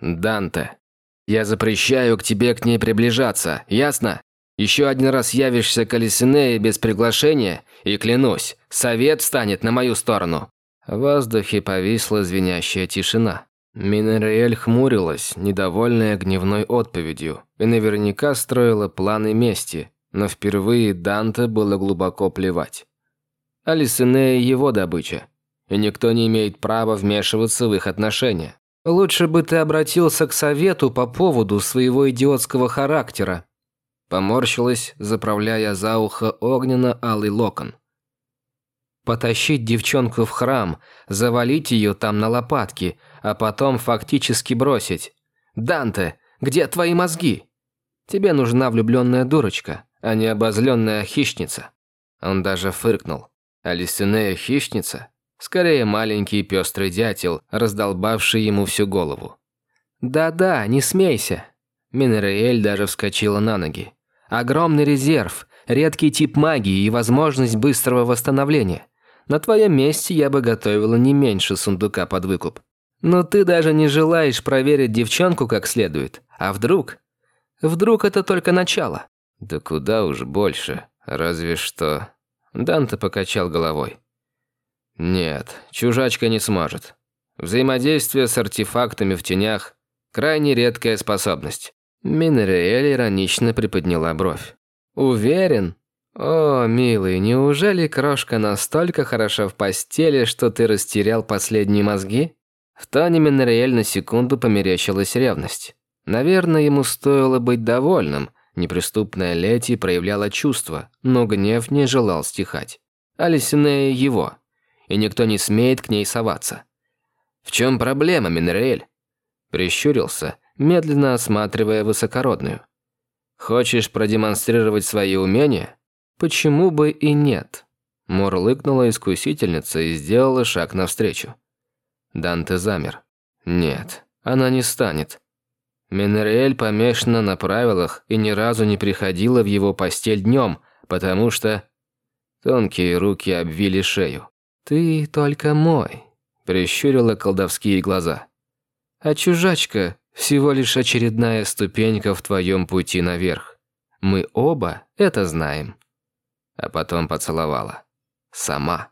Данте. Я запрещаю к тебе к ней приближаться, ясно? Еще один раз явишься к Алисинее без приглашения, и клянусь, совет станет на мою сторону». В воздухе повисла звенящая тишина. Минериэль хмурилась, недовольная гневной отповедью, и наверняка строила планы мести, но впервые Данте было глубоко плевать. Алисинея его добыча, и никто не имеет права вмешиваться в их отношения. Лучше бы ты обратился к совету по поводу своего идиотского характера. Поморщилась, заправляя за ухо огненно алый локон. Потащить девчонку в храм, завалить ее там на лопатки, а потом фактически бросить. «Данте, где твои мозги? Тебе нужна влюбленная дурочка, а не обозленная хищница». Он даже фыркнул. Алисинея хищница? Скорее, маленький пестрый дятел, раздолбавший ему всю голову. «Да-да, не смейся». Минериэль даже вскочила на ноги. «Огромный резерв, редкий тип магии и возможность быстрого восстановления. На твоем месте я бы готовила не меньше сундука под выкуп. Но ты даже не желаешь проверить девчонку как следует. А вдруг? Вдруг это только начало?» «Да куда уж больше. Разве что...» Данте покачал головой. Нет, чужачка не сможет. Взаимодействие с артефактами в тенях – крайне редкая способность. Минериэль иронично приподняла бровь. «Уверен? О, милый, неужели крошка настолько хороша в постели, что ты растерял последние мозги?» В тоне Минериэль на секунду померещилась ревность. Наверное, ему стоило быть довольным. Неприступная Лети проявляла чувства, но гнев не желал стихать. Алисинея его – и никто не смеет к ней соваться. «В чем проблема, Минериэль?» Прищурился, медленно осматривая высокородную. «Хочешь продемонстрировать свои умения? Почему бы и нет?» Мурлыкнула искусительница и сделала шаг навстречу. Данте замер. «Нет, она не станет». Минериэль помешана на правилах и ни разу не приходила в его постель днем, потому что... Тонкие руки обвили шею. «Ты только мой», – прищурила колдовские глаза. «А чужачка – всего лишь очередная ступенька в твоем пути наверх. Мы оба это знаем». А потом поцеловала. Сама.